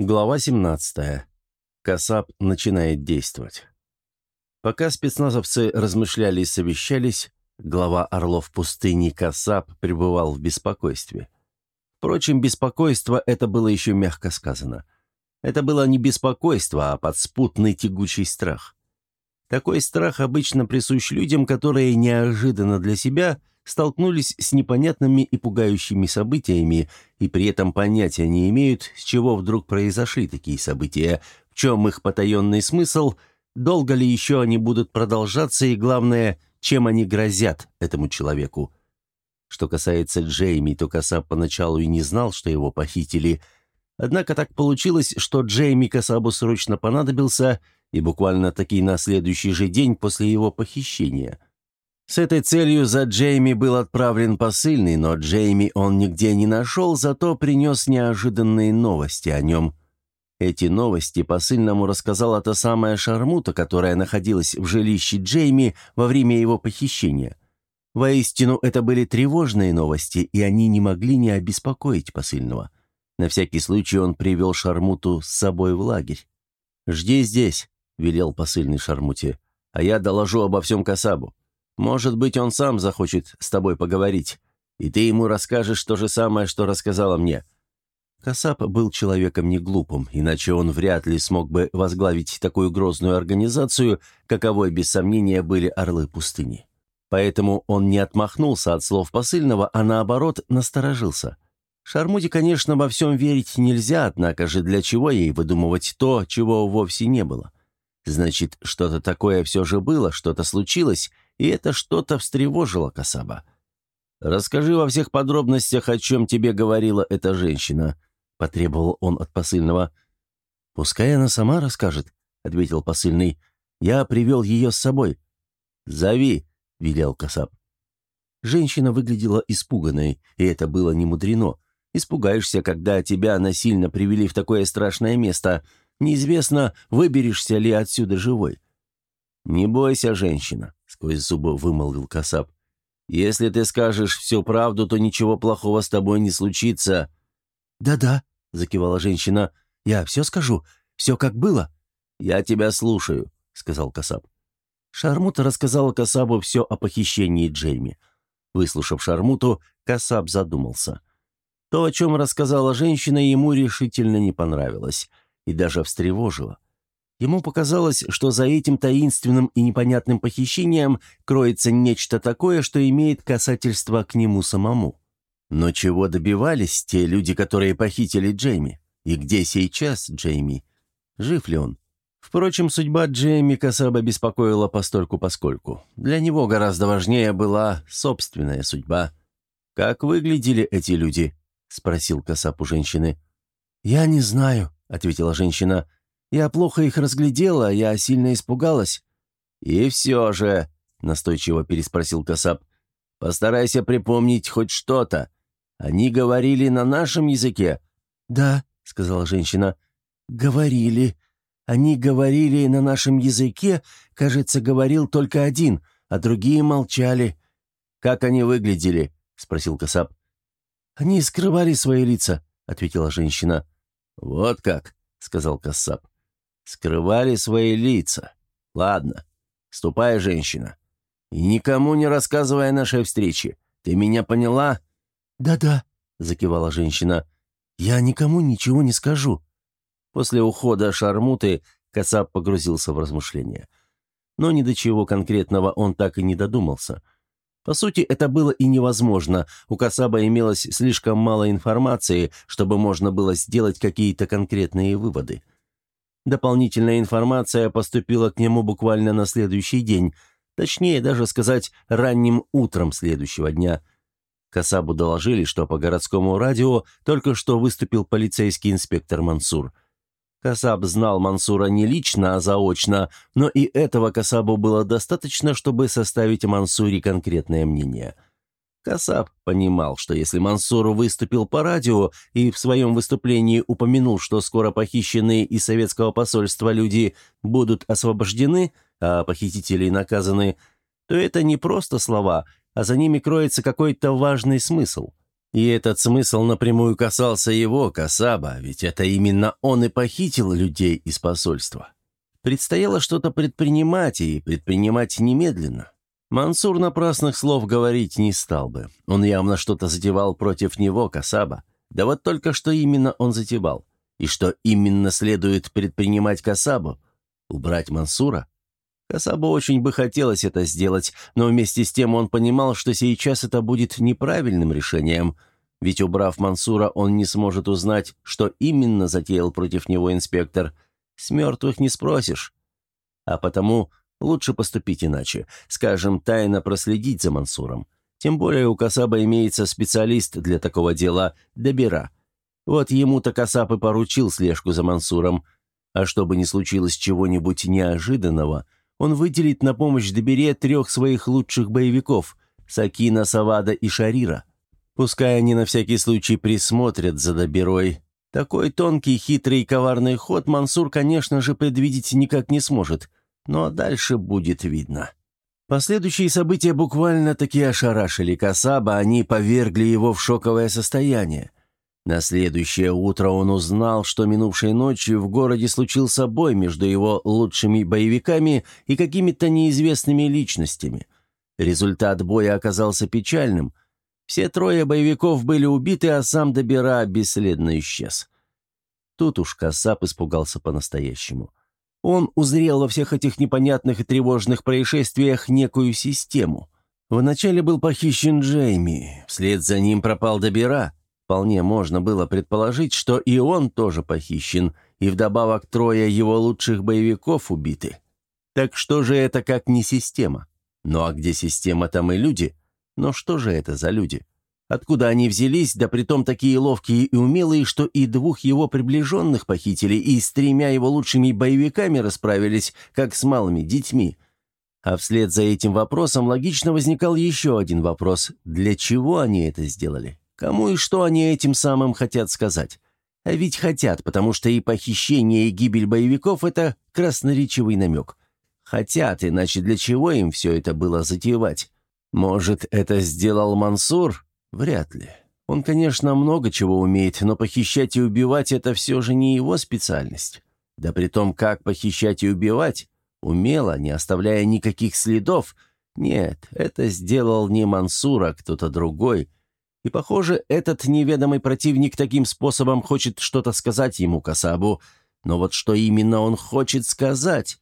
Глава 17. Касап начинает действовать. Пока спецназовцы размышляли и совещались, глава орлов пустыни Касап пребывал в беспокойстве. Впрочем, беспокойство это было еще мягко сказано. Это было не беспокойство, а подспутный тягучий страх. Такой страх обычно присущ людям, которые неожиданно для себя – столкнулись с непонятными и пугающими событиями, и при этом понятия не имеют, с чего вдруг произошли такие события, в чем их потаенный смысл, долго ли еще они будут продолжаться и, главное, чем они грозят этому человеку. Что касается Джейми, то Касаб поначалу и не знал, что его похитили. Однако так получилось, что Джейми Касабу срочно понадобился, и буквально таки на следующий же день после его похищения – с этой целью за Джейми был отправлен посыльный, но Джейми он нигде не нашел, зато принес неожиданные новости о нем. Эти новости посыльному рассказала та самая Шармута, которая находилась в жилище Джейми во время его похищения. Воистину, это были тревожные новости, и они не могли не обеспокоить посыльного. На всякий случай он привел Шармуту с собой в лагерь. «Жди здесь», — велел посыльный Шармуте, — «а я доложу обо всем Касабу. Может быть, он сам захочет с тобой поговорить, и ты ему расскажешь то же самое, что рассказала мне». Касап был человеком не глупым, иначе он вряд ли смог бы возглавить такую грозную организацию, каковой, без сомнения, были орлы пустыни. Поэтому он не отмахнулся от слов посыльного, а наоборот насторожился. Шармуте, конечно, во всем верить нельзя, однако же для чего ей выдумывать то, чего вовсе не было? Значит, что-то такое все же было, что-то случилось, и это что-то встревожило Касаба. «Расскажи во всех подробностях, о чем тебе говорила эта женщина», — потребовал он от посыльного. «Пускай она сама расскажет», — ответил посыльный. «Я привел ее с собой». «Зови», — велел Касаб. Женщина выглядела испуганной, и это было не мудрено. Испугаешься, когда тебя насильно привели в такое страшное место. Неизвестно, выберешься ли отсюда живой. «Не бойся, женщина», — сквозь зубы вымолвил Касап. «Если ты скажешь всю правду, то ничего плохого с тобой не случится». «Да-да», — закивала женщина, — «я все скажу, все как было». «Я тебя слушаю», — сказал Касап. Шармута рассказала Касабу все о похищении Джейми. Выслушав Шармуту, Касаб задумался. То, о чем рассказала женщина, ему решительно не понравилось и даже встревожило. Ему показалось, что за этим таинственным и непонятным похищением кроется нечто такое, что имеет касательство к нему самому. Но чего добивались те люди, которые похитили Джейми? И где сейчас Джейми? Жив ли он? Впрочем, судьба Джейми Касаба беспокоила постольку-поскольку. Для него гораздо важнее была собственная судьба. «Как выглядели эти люди?» — спросил Касаб у женщины. «Я не знаю», — ответила женщина. Я плохо их разглядела, я сильно испугалась». «И все же», — настойчиво переспросил Касап, — «постарайся припомнить хоть что-то. Они говорили на нашем языке?» «Да», — сказала женщина, — «говорили. Они говорили на нашем языке, кажется, говорил только один, а другие молчали». «Как они выглядели?» — спросил Касап. «Они скрывали свои лица», — ответила женщина. «Вот как», — сказал Кассап. Скрывали свои лица. Ладно, ступай, женщина. И никому не рассказывай о нашей встрече. Ты меня поняла?» «Да-да», — закивала женщина. «Я никому ничего не скажу». После ухода Шармуты Кацап погрузился в размышления. Но ни до чего конкретного он так и не додумался. По сути, это было и невозможно. У Кацаба имелось слишком мало информации, чтобы можно было сделать какие-то конкретные выводы. Дополнительная информация поступила к нему буквально на следующий день, точнее даже сказать, ранним утром следующего дня. Касабу доложили, что по городскому радио только что выступил полицейский инспектор Мансур. Касаб знал Мансура не лично, а заочно, но и этого Касабу было достаточно, чтобы составить о Мансуре конкретное мнение – Касап понимал, что если Мансур выступил по радио и в своем выступлении упомянул, что скоро похищенные из советского посольства люди будут освобождены, а похитители наказаны, то это не просто слова, а за ними кроется какой-то важный смысл. И этот смысл напрямую касался его, Касаба, ведь это именно он и похитил людей из посольства. Предстояло что-то предпринимать, и предпринимать немедленно. Мансур напрасных слов говорить не стал бы. Он явно что-то затевал против него, Касаба. Да вот только что именно он затевал. И что именно следует предпринимать Касабу? Убрать Мансура? Касабу очень бы хотелось это сделать, но вместе с тем он понимал, что сейчас это будет неправильным решением, ведь убрав Мансура, он не сможет узнать, что именно затеял против него инспектор. С мертвых не спросишь. А потому лучше поступить иначе, скажем, тайно проследить за Мансуром. Тем более у Касаба имеется специалист для такого дела – Добера. Вот ему-то Касап и поручил слежку за Мансуром. А чтобы не случилось чего-нибудь неожиданного – он выделит на помощь Добере трех своих лучших боевиков – Сакина, Савада и Шарира. Пускай они на всякий случай присмотрят за Доберой. Такой тонкий, хитрый и коварный ход Мансур, конечно же, предвидеть никак не сможет, но дальше будет видно. Последующие события буквально-таки ошарашили Касаба, они повергли его в шоковое состояние. На следующее утро он узнал, что минувшей ночью в городе случился бой между его лучшими боевиками и какими-то неизвестными личностями. Результат боя оказался печальным. Все трое боевиков были убиты, а сам Добера бесследно исчез. Тут уж Касап испугался по-настоящему. Он узрел во всех этих непонятных и тревожных происшествиях некую систему. Вначале был похищен Джейми, вслед за ним пропал Добера — Вполне можно было предположить, что и он тоже похищен, и вдобавок трое его лучших боевиков убиты. Так что же это как не система? Ну а где система, там и люди. Но что же это за люди? Откуда они взялись, да притом такие ловкие и умелые, что и двух его приближенных похитили, и с тремя его лучшими боевиками расправились, как с малыми детьми? А вслед за этим вопросом логично возникал еще один вопрос. Для чего они это сделали? Кому и что они этим самым хотят сказать? А ведь хотят, потому что и похищение, и гибель боевиков – это красноречивый намек. Хотят, иначе для чего им все это было затевать? Может, это сделал Мансур? Вряд ли. Он, конечно, много чего умеет, но похищать и убивать – это все же не его специальность. Да при том, как похищать и убивать? Умело, не оставляя никаких следов. Нет, это сделал не Мансур, а кто-то другой – и, похоже, этот неведомый противник таким способом хочет что-то сказать ему, Касабу. Но вот что именно он хочет сказать?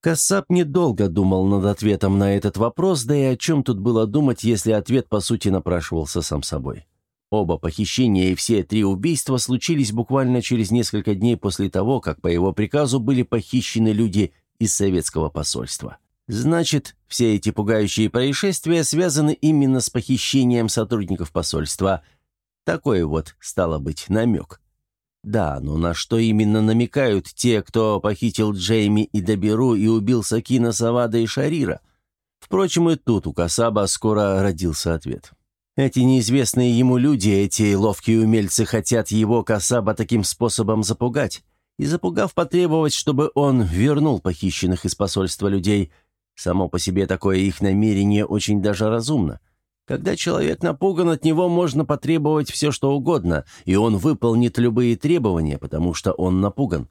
Касаб недолго думал над ответом на этот вопрос, да и о чем тут было думать, если ответ, по сути, напрашивался сам собой. Оба похищения и все три убийства случились буквально через несколько дней после того, как по его приказу были похищены люди из советского посольства. Значит, все эти пугающие происшествия связаны именно с похищением сотрудников посольства. Такой вот, стало быть, намек. Да, но на что именно намекают те, кто похитил Джейми и Доберу и убил Сакина, Савада и Шарира? Впрочем, и тут у Касаба скоро родился ответ. Эти неизвестные ему люди, эти ловкие умельцы хотят его, Касаба, таким способом запугать. И запугав, потребовать, чтобы он вернул похищенных из посольства людей – Само по себе такое их намерение очень даже разумно. Когда человек напуган, от него можно потребовать все, что угодно, и он выполнит любые требования, потому что он напуган.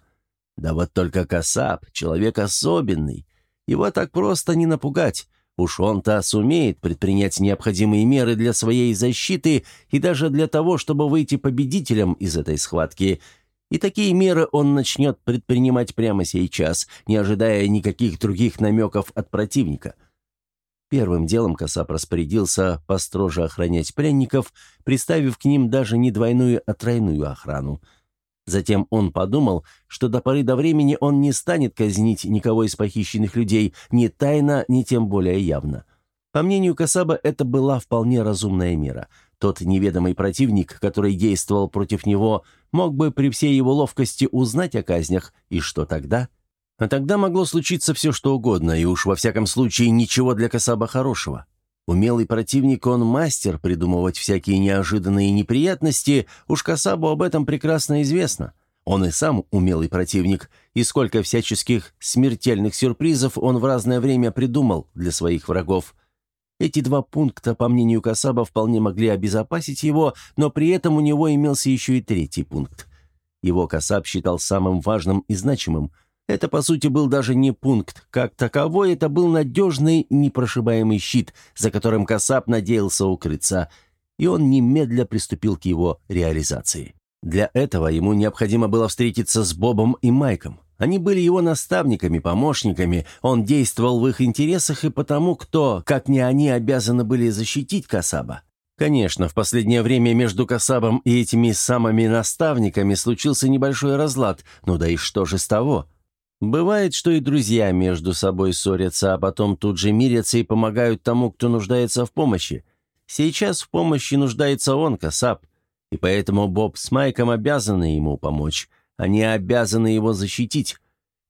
Да вот только Касап — человек особенный. Его так просто не напугать. Уж он-то сумеет предпринять необходимые меры для своей защиты и даже для того, чтобы выйти победителем из этой схватки — и такие меры он начнет предпринимать прямо сейчас, не ожидая никаких других намеков от противника. Первым делом Касап распорядился построже охранять пленников, приставив к ним даже не двойную, а тройную охрану. Затем он подумал, что до поры до времени он не станет казнить никого из похищенных людей, ни тайно, ни тем более явно. По мнению Касаба, это была вполне разумная мера – тот неведомый противник, который действовал против него, мог бы при всей его ловкости узнать о казнях, и что тогда? А тогда могло случиться все, что угодно, и уж во всяком случае ничего для Касаба хорошего. Умелый противник, он мастер придумывать всякие неожиданные неприятности, уж Касабу об этом прекрасно известно. Он и сам умелый противник, и сколько всяческих смертельных сюрпризов он в разное время придумал для своих врагов – Эти два пункта, по мнению Касаба, вполне могли обезопасить его, но при этом у него имелся еще и третий пункт. Его Касаб считал самым важным и значимым. Это, по сути, был даже не пункт. Как таковой, это был надежный, непрошибаемый щит, за которым Касаб надеялся укрыться. И он немедля приступил к его реализации. Для этого ему необходимо было встретиться с Бобом и Майком. Они были его наставниками, помощниками, он действовал в их интересах и потому, кто, как не они, обязаны были защитить Касаба. Конечно, в последнее время между Касабом и этими самыми наставниками случился небольшой разлад, ну да и что же с того? Бывает, что и друзья между собой ссорятся, а потом тут же мирятся и помогают тому, кто нуждается в помощи. Сейчас в помощи нуждается он, Касаб, и поэтому Боб с Майком обязаны ему помочь. Они обязаны его защитить.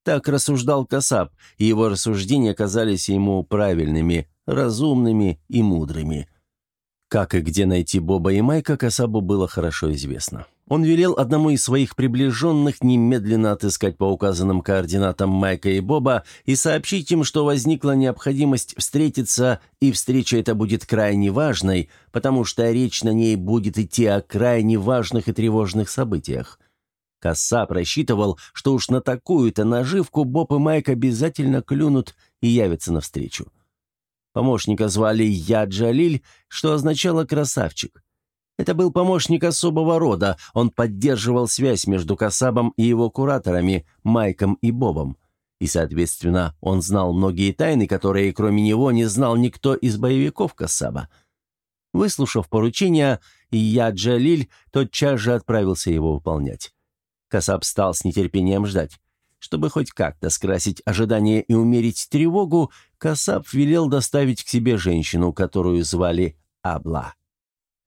Так рассуждал Касап, и его рассуждения казались ему правильными, разумными и мудрыми. Как и где найти Боба и Майка, Касабу было хорошо известно. Он велел одному из своих приближенных немедленно отыскать по указанным координатам Майка и Боба и сообщить им, что возникла необходимость встретиться, и встреча эта будет крайне важной, потому что речь на ней будет идти о крайне важных и тревожных событиях. Кассап рассчитывал, что уж на такую-то наживку Боб и Майк обязательно клюнут и явятся навстречу. Помощника звали Яджалиль, что означало «красавчик». Это был помощник особого рода, он поддерживал связь между Касабом и его кураторами, Майком и Бобом. И, соответственно, он знал многие тайны, которые, кроме него, не знал никто из боевиков Касаба. Выслушав поручение, Яджалиль тотчас же отправился его выполнять. Касап стал с нетерпением ждать. Чтобы хоть как-то скрасить ожидание и умерить тревогу, Касап велел доставить к себе женщину, которую звали Абла.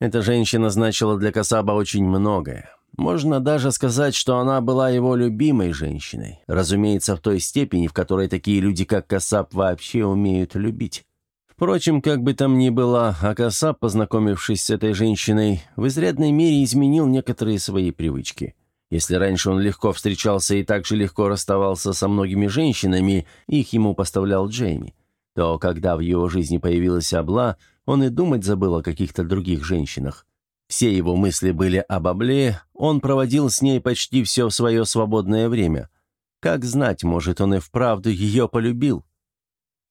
Эта женщина значила для Касаба очень многое. Можно даже сказать, что она была его любимой женщиной. Разумеется, в той степени, в которой такие люди, как Касап, вообще умеют любить. Впрочем, как бы там ни было, Акасап, познакомившись с этой женщиной, в изрядной мере изменил некоторые свои привычки. Если раньше он легко встречался и также легко расставался со многими женщинами, их ему поставлял Джейми, то когда в его жизни появилась Абла, он и думать забыл о каких-то других женщинах. Все его мысли были об Абле, он проводил с ней почти все свое свободное время. Как знать, может, он и вправду ее полюбил.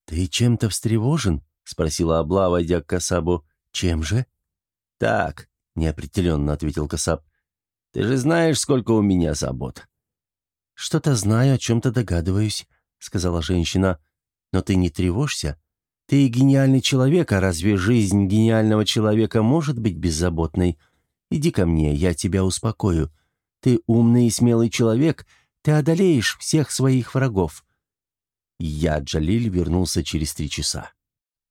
«Ты чем-то встревожен?» — спросила Абла, войдя к Касабу. «Чем же?» «Так», — неопределенно ответил Касаб. Ты же знаешь, сколько у меня забот». «Что-то знаю, о чем-то догадываюсь», — сказала женщина. «Но ты не тревожься. Ты гениальный человек, а разве жизнь гениального человека может быть беззаботной? Иди ко мне, я тебя успокою. Ты умный и смелый человек, ты одолеешь всех своих врагов». Я, Джалиль, вернулся через три часа.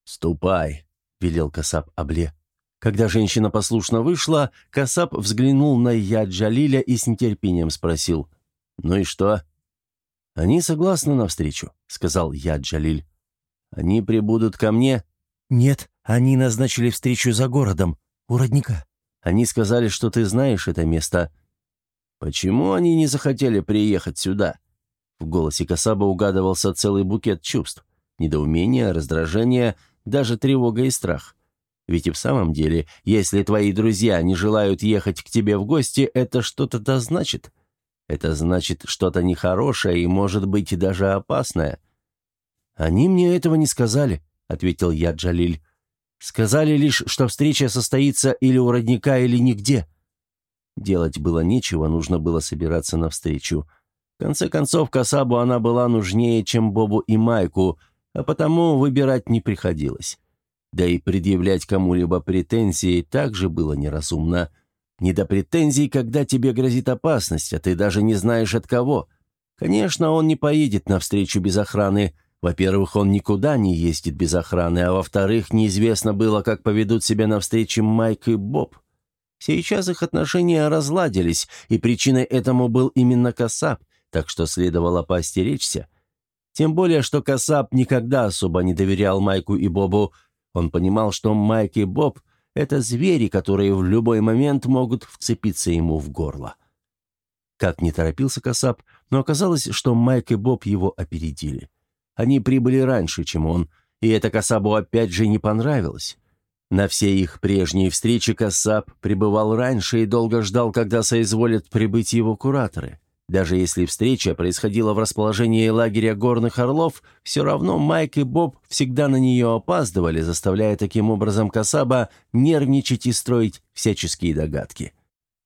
«Ступай», — велел Касап Абле. Когда женщина послушно вышла, Касап взглянул на Яджалиля и с нетерпением спросил. «Ну и что?» «Они согласны навстречу», — сказал Яджалиль. «Они прибудут ко мне?» «Нет, они назначили встречу за городом, у родника. Они сказали, что ты знаешь это место». «Почему они не захотели приехать сюда?» В голосе Касаба угадывался целый букет чувств. Недоумение, раздражение, даже тревога и страх. Ведь и в самом деле, если твои друзья не желают ехать к тебе в гости, это что-то да значит. Это значит что-то нехорошее и, может быть, даже опасное. «Они мне этого не сказали», — ответил я Джалиль. «Сказали лишь, что встреча состоится или у родника, или нигде». Делать было нечего, нужно было собираться навстречу. В конце концов, Касабу она была нужнее, чем Бобу и Майку, а потому выбирать не приходилось. Да и предъявлять кому-либо претензии также было неразумно. Не до претензий, когда тебе грозит опасность, а ты даже не знаешь от кого. Конечно, он не поедет навстречу без охраны. Во-первых, он никуда не ездит без охраны, а во-вторых, неизвестно было, как поведут себя навстрече Майк и Боб. Сейчас их отношения разладились, и причиной этому был именно Касап, так что следовало поостеречься. Тем более, что Касап никогда особо не доверял Майку и Бобу, он понимал, что Майк и Боб — это звери, которые в любой момент могут вцепиться ему в горло. Как не торопился Касап, но оказалось, что Майк и Боб его опередили. Они прибыли раньше, чем он, И это Касабу опять же не понравилось. На все их прежние встречи Касаб пребывал раньше и долго ждал, когда соизволят прибыть его кураторы. Даже если встреча происходила в расположении лагеря горных орлов, все равно Майк и Боб всегда на нее опаздывали, заставляя таким образом Касаба нервничать и строить всяческие догадки.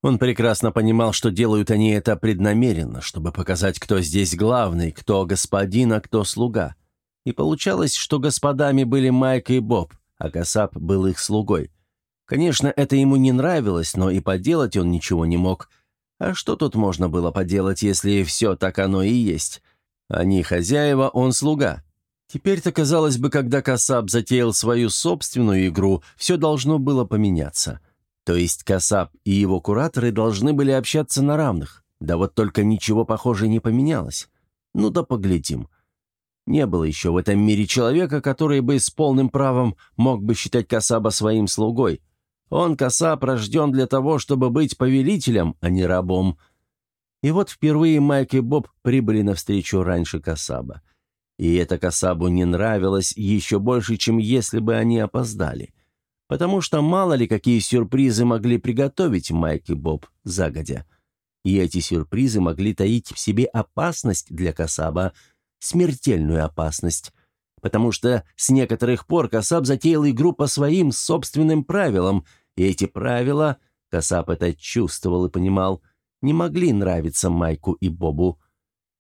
Он прекрасно понимал, что делают они это преднамеренно, чтобы показать, кто здесь главный, кто господин, а кто слуга. И получалось, что господами были Майк и Боб, а Касаб был их слугой. Конечно, это ему не нравилось, но и поделать он ничего не мог – а что тут можно было поделать, если все так оно и есть? Они хозяева, он слуга. Теперь-то, казалось бы, когда Касаб затеял свою собственную игру, все должно было поменяться. То есть Касаб и его кураторы должны были общаться на равных. Да вот только ничего, похоже, не поменялось. Ну да поглядим. Не было еще в этом мире человека, который бы с полным правом мог бы считать Касаба своим слугой – он, Касап, рожден для того, чтобы быть повелителем, а не рабом. И вот впервые Майк и Боб прибыли навстречу раньше Касаба. И это Касабу не нравилось еще больше, чем если бы они опоздали. Потому что мало ли какие сюрпризы могли приготовить Майк и Боб загодя. И эти сюрпризы могли таить в себе опасность для Касаба, смертельную опасность. Потому что с некоторых пор Касаб затеял игру по своим собственным правилам – и эти правила, Касап это чувствовал и понимал, не могли нравиться Майку и Бобу.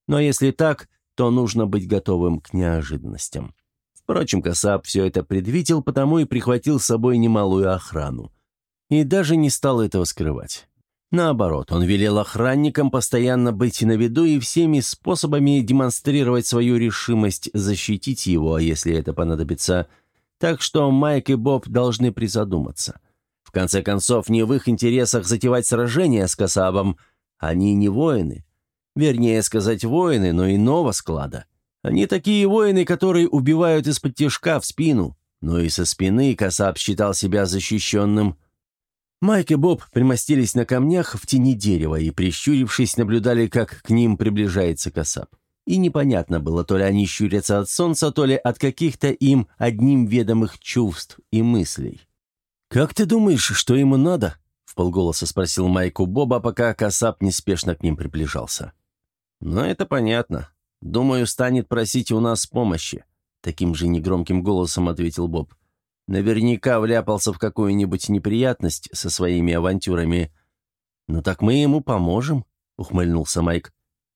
Но если так, то нужно быть готовым к неожиданностям. Впрочем, Касап все это предвидел, потому и прихватил с собой немалую охрану. И даже не стал этого скрывать. Наоборот, он велел охранникам постоянно быть на виду и всеми способами демонстрировать свою решимость защитить его, если это понадобится. Так что Майк и Боб должны призадуматься – в конце концов, не в их интересах затевать сражение с Касабом. Они не воины. Вернее сказать, воины, но иного склада. Они такие воины, которые убивают из-под тяжка в спину. Но и со спины Касаб считал себя защищенным. Майк и Боб примостились на камнях в тени дерева и, прищурившись, наблюдали, как к ним приближается Касаб. И непонятно было, то ли они щурятся от солнца, то ли от каких-то им одним ведомых чувств и мыслей. «Как ты думаешь, что ему надо?» — В полголоса спросил Майку Боба, пока Касап неспешно к ним приближался. «Ну, это понятно. Думаю, станет просить у нас помощи», — таким же негромким голосом ответил Боб. «Наверняка вляпался в какую-нибудь неприятность со своими авантюрами». «Ну так мы ему поможем», — ухмыльнулся Майк.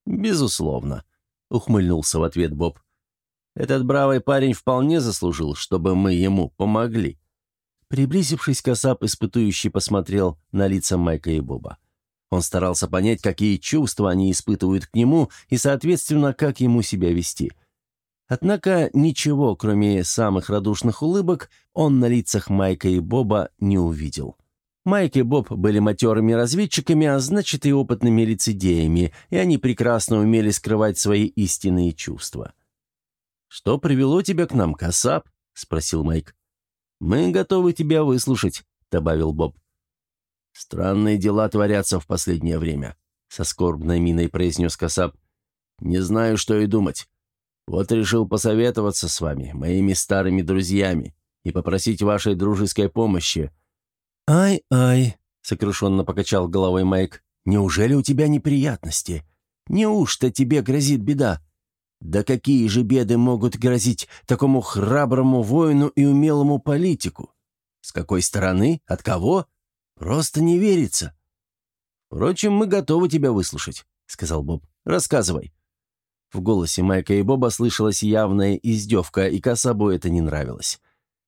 «Безусловно», — ухмыльнулся в ответ Боб. «Этот бравый парень вполне заслужил, чтобы мы ему помогли». Приблизившись, Касап испытующий посмотрел на лица Майка и Боба. Он старался понять, какие чувства они испытывают к нему и, соответственно, как ему себя вести. Однако ничего, кроме самых радушных улыбок, он на лицах Майка и Боба не увидел. Майк и Боб были матерыми разведчиками, а значит и опытными лицедеями, и они прекрасно умели скрывать свои истинные чувства. «Что привело тебя к нам, Касап?» — спросил Майк. «Мы готовы тебя выслушать», — добавил Боб. «Странные дела творятся в последнее время», — со скорбной миной произнес Касап. «Не знаю, что и думать. Вот решил посоветоваться с вами, моими старыми друзьями, и попросить вашей дружеской помощи». «Ай-ай», — сокрушенно покачал головой Майк, — «неужели у тебя неприятности? Неужто тебе грозит беда?» Да какие же беды могут грозить такому храброму воину и умелому политику? С какой стороны? От кого? Просто не верится. Впрочем, мы готовы тебя выслушать, сказал Боб. Рассказывай. В голосе Майка и Боба слышалась явная издевка, и Касабу это не нравилось.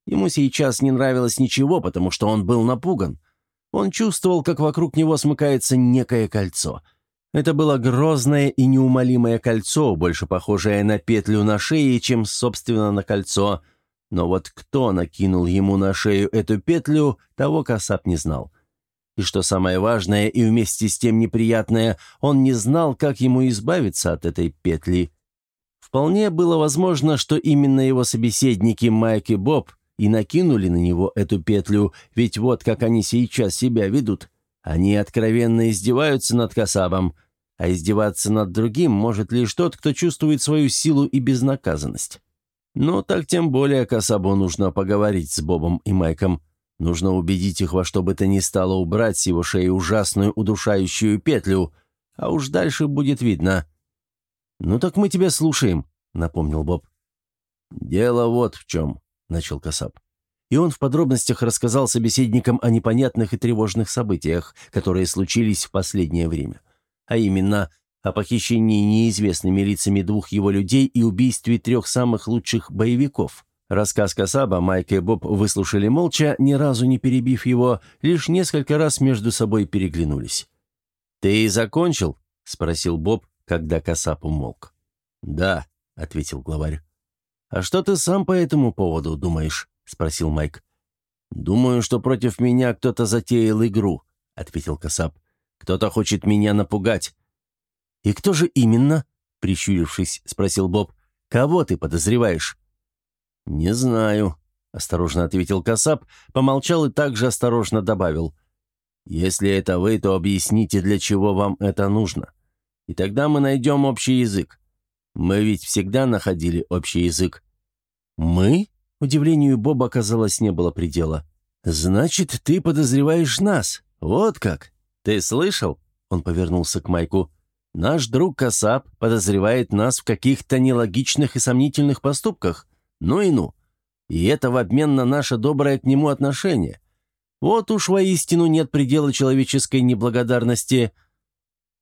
Ему сейчас не нравилось ничего, потому что он был напуган. Он чувствовал, как вокруг него смыкается некое кольцо — это было грозное и неумолимое кольцо, больше похожее на петлю на шее, чем, собственно, на кольцо. Но вот кто накинул ему на шею эту петлю, того Касап не знал. И что самое важное и вместе с тем неприятное, он не знал, как ему избавиться от этой петли. Вполне было возможно, что именно его собеседники Майк и Боб и накинули на него эту петлю, ведь вот как они сейчас себя ведут – они откровенно издеваются над Касабом, а издеваться над другим может лишь тот, кто чувствует свою силу и безнаказанность. «Ну, так тем более Касабу нужно поговорить с Бобом и Майком. Нужно убедить их во что бы то ни стало убрать с его шеи ужасную удушающую петлю, а уж дальше будет видно». «Ну так мы тебя слушаем», — напомнил Боб. «Дело вот в чем», — начал Касаб. И он в подробностях рассказал собеседникам о непонятных и тревожных событиях, которые случились в последнее время. А именно, о похищении неизвестными лицами двух его людей и убийстве трех самых лучших боевиков. Рассказ Касаба Майк и Боб выслушали молча, ни разу не перебив его, лишь несколько раз между собой переглянулись. «Ты закончил?» — спросил Боб, когда Касаб умолк. «Да», — ответил главарь. «А что ты сам по этому поводу думаешь?» — спросил Майк. «Думаю, что против меня кто-то затеял игру», — ответил Касаб. «Кто-то хочет меня напугать». «И кто же именно?» — прищурившись, спросил Боб. «Кого ты подозреваешь?» «Не знаю», — осторожно ответил Касаб, помолчал и также осторожно добавил. «Если это вы, то объясните, для чего вам это нужно. И тогда мы найдем общий язык. Мы ведь всегда находили общий язык». «Мы?» Удивлению Боба, казалось, не было предела. «Значит, ты подозреваешь нас? Вот как? Ты слышал?» Он повернулся к Майку. «Наш друг Касап подозревает нас в каких-то нелогичных и сомнительных поступках. Ну и ну. И это в обмен на наше доброе к нему отношение. Вот уж воистину нет предела человеческой неблагодарности».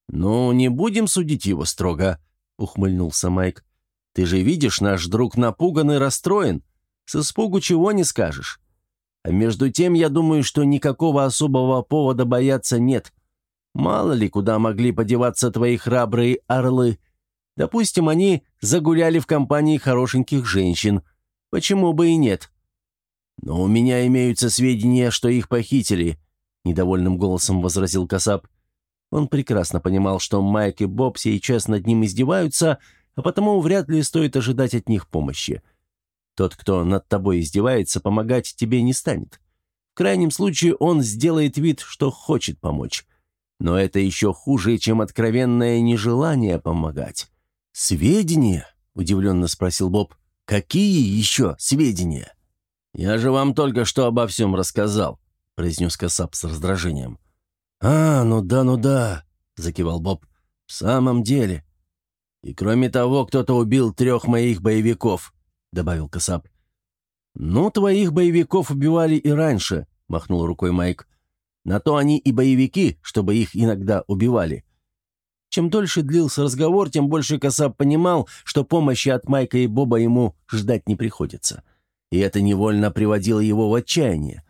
«Ну, не будем судить его строго», — ухмыльнулся Майк. «Ты же видишь, наш друг напуган и расстроен. С испугу чего не скажешь. А между тем, я думаю, что никакого особого повода бояться нет. Мало ли, куда могли подеваться твои храбрые орлы. Допустим, они загуляли в компании хорошеньких женщин. Почему бы и нет? Но у меня имеются сведения, что их похитили, — недовольным голосом возразил Касап. Он прекрасно понимал, что Майк и Боб сейчас над ним издеваются, а потому вряд ли стоит ожидать от них помощи. — тот, кто над тобой издевается, помогать тебе не станет. В крайнем случае он сделает вид, что хочет помочь. Но это еще хуже, чем откровенное нежелание помогать. «Сведения?» – удивленно спросил Боб. «Какие еще сведения?» «Я же вам только что обо всем рассказал», – произнес Касап с раздражением. «А, ну да, ну да», – закивал Боб. «В самом деле. И кроме того, кто-то убил трех моих боевиков добавил Касап. «Ну, твоих боевиков убивали и раньше», — махнул рукой Майк. «На то они и боевики, чтобы их иногда убивали». Чем дольше длился разговор, тем больше Касап понимал, что помощи от Майка и Боба ему ждать не приходится. И это невольно приводило его в отчаяние.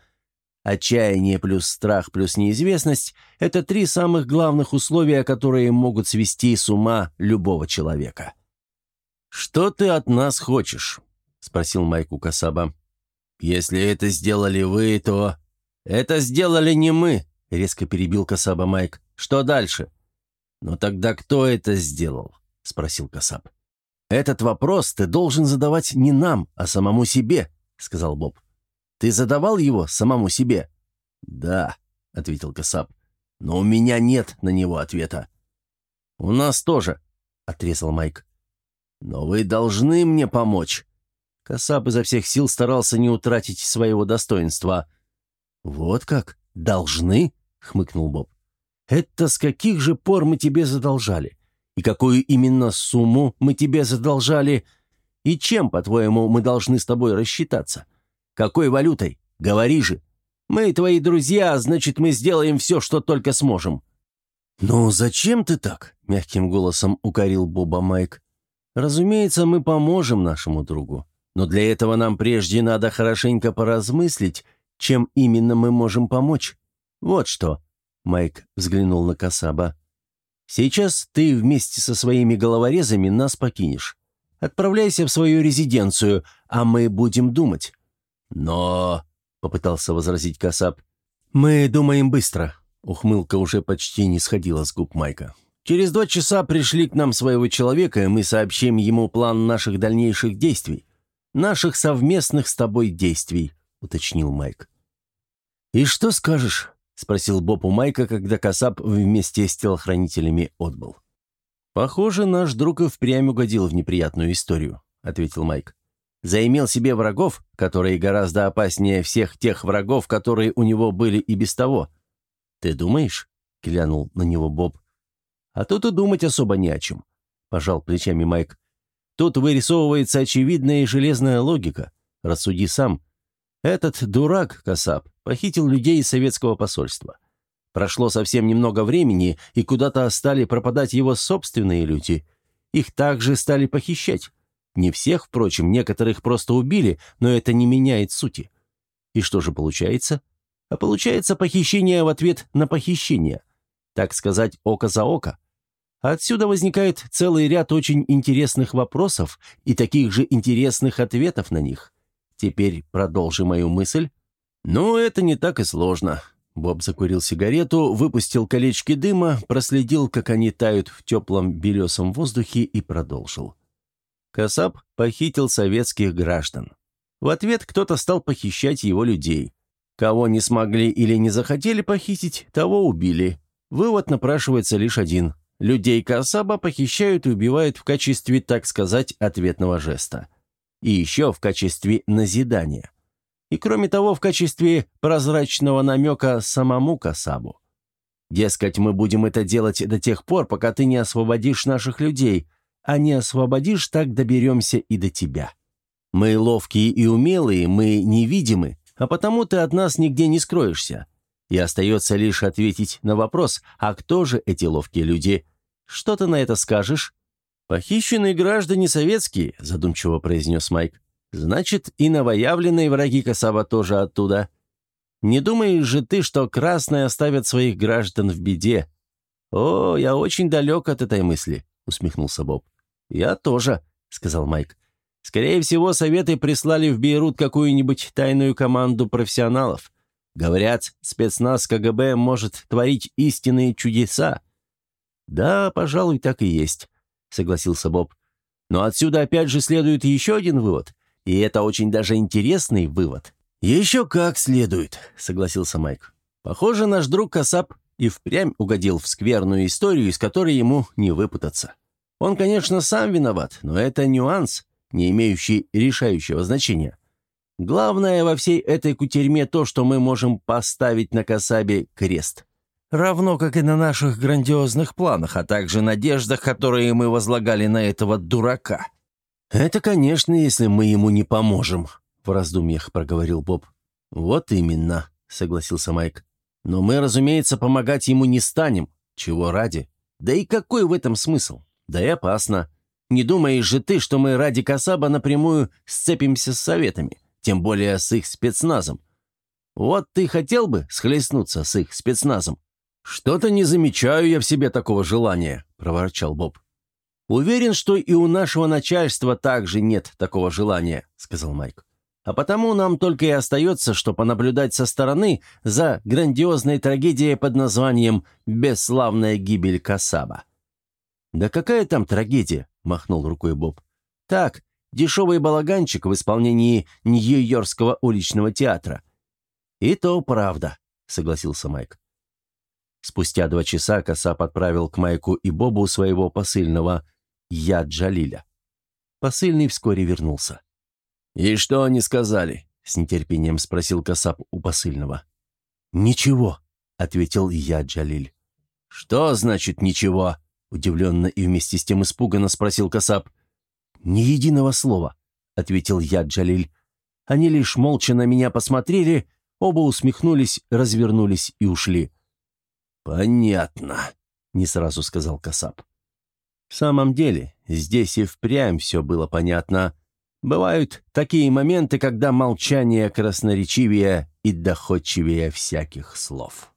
Отчаяние плюс страх плюс неизвестность – это три самых главных условия, которые могут свести с ума любого человека. «Что ты от нас хочешь?» спросил Майку Касаба. «Если это сделали вы, то...» «Это сделали не мы», — резко перебил Касаба Майк. «Что дальше?» «Но тогда кто это сделал?» — спросил Касаб. «Этот вопрос ты должен задавать не нам, а самому себе», — сказал Боб. «Ты задавал его самому себе?» «Да», — ответил Касаб. «Но у меня нет на него ответа». «У нас тоже», — отрезал Майк. «Но вы должны мне помочь», Касап изо всех сил старался не утратить своего достоинства. «Вот как? Должны?» — хмыкнул Боб. «Это с каких же пор мы тебе задолжали? И какую именно сумму мы тебе задолжали? И чем, по-твоему, мы должны с тобой рассчитаться? Какой валютой? Говори же. Мы твои друзья, значит, мы сделаем все, что только сможем». «Ну, зачем ты так?» — мягким голосом укорил Боба Майк. «Разумеется, мы поможем нашему другу. Но для этого нам прежде надо хорошенько поразмыслить, чем именно мы можем помочь. Вот что, Майк взглянул на Касаба. Сейчас ты вместе со своими головорезами нас покинешь. Отправляйся в свою резиденцию, а мы будем думать. Но, попытался возразить Касаб, мы думаем быстро. Ухмылка уже почти не сходила с губ Майка. Через два часа пришли к нам своего человека, и мы сообщим ему план наших дальнейших действий наших совместных с тобой действий», — уточнил Майк. «И что скажешь?» — спросил Боб у Майка, когда Касап вместе с телохранителями отбыл. «Похоже, наш друг и впрямь угодил в неприятную историю», — ответил Майк. Заимел себе врагов, которые гораздо опаснее всех тех врагов, которые у него были и без того. «Ты думаешь?» — глянул на него Боб. «А тут и думать особо не о чем», — пожал плечами Майк. «Тут вырисовывается очевидная и железная логика. Рассуди сам. Этот дурак, Касап, похитил людей из советского посольства. Прошло совсем немного времени, и куда-то стали пропадать его собственные люди. Их также стали похищать. Не всех, впрочем, некоторых просто убили, но это не меняет сути. И что же получается? А получается похищение в ответ на похищение. Так сказать, око за око. Отсюда возникает целый ряд очень интересных вопросов и таких же интересных ответов на них. Теперь продолжи мою мысль. Ну, это не так и сложно. Боб закурил сигарету, выпустил колечки дыма, проследил, как они тают в теплом белесом воздухе и продолжил. Касап похитил советских граждан. В ответ кто-то стал похищать его людей. Кого не смогли или не захотели похитить, того убили. Вывод напрашивается лишь один. Людей Касаба похищают и убивают в качестве, так сказать, ответного жеста. И еще в качестве назидания. И кроме того, в качестве прозрачного намека самому Касабу. Дескать, мы будем это делать до тех пор, пока ты не освободишь наших людей, а не освободишь, так доберемся и до тебя. Мы ловкие и умелые, мы невидимы, а потому ты от нас нигде не скроешься. И остается лишь ответить на вопрос, а кто же эти ловкие люди? Что ты на это скажешь?» «Похищенные граждане советские», — задумчиво произнес Майк. «Значит, и новоявленные враги Касава тоже оттуда. Не думаешь же ты, что красные оставят своих граждан в беде?» «О, я очень далек от этой мысли», — усмехнулся Боб. «Я тоже», — сказал Майк. «Скорее всего, Советы прислали в Бейрут какую-нибудь тайную команду профессионалов. Говорят, спецназ КГБ может творить истинные чудеса». «Да, пожалуй, так и есть», — согласился Боб. «Но отсюда опять же следует еще один вывод, и это очень даже интересный вывод». «Еще как следует», — согласился Майк. «Похоже, наш друг Касап и впрямь угодил в скверную историю, из которой ему не выпутаться». Он, конечно, сам виноват, но это нюанс, не имеющий решающего значения. Главное во всей этой кутерьме то, что мы можем поставить на Касабе крест. Равно как и на наших грандиозных планах, а также надеждах, которые мы возлагали на этого дурака. «Это, конечно, если мы ему не поможем», — в раздумьях проговорил Боб. «Вот именно», — согласился Майк. «Но мы, разумеется, помогать ему не станем. Чего ради? Да и какой в этом смысл? Да и опасно. Не думаешь же ты, что мы ради Касаба напрямую сцепимся с советами, тем более с их спецназом? Вот ты хотел бы схлестнуться с их спецназом?» «Что-то не замечаю я в себе такого желания», — проворчал Боб. «Уверен, что и у нашего начальства также нет такого желания», — сказал Майк. «А потому нам только и остается, что понаблюдать со стороны за грандиозной трагедией под названием «Бесславная гибель Касаба». «Да какая там трагедия?» – махнул рукой Боб. «Так, дешевый балаганчик в исполнении Нью-Йоркского уличного театра». «И то правда», – согласился Майк. Спустя два часа Касап отправил к Майку и Бобу своего посыльного «Я Джалиля». Посыльный вскоре вернулся. «И что они сказали?» — с нетерпением спросил Касап у посыльного. «Ничего», — ответил я Джалиль. «Что значит «ничего»?» Удивленно и вместе с тем испуганно спросил Касап. «Ни единого слова», — ответил я, Джалиль. Они лишь молча на меня посмотрели, оба усмехнулись, развернулись и ушли. «Понятно», — не сразу сказал Касап. «В самом деле, здесь и впрямь все было понятно. Бывают такие моменты, когда молчание красноречивее и доходчивее всяких слов».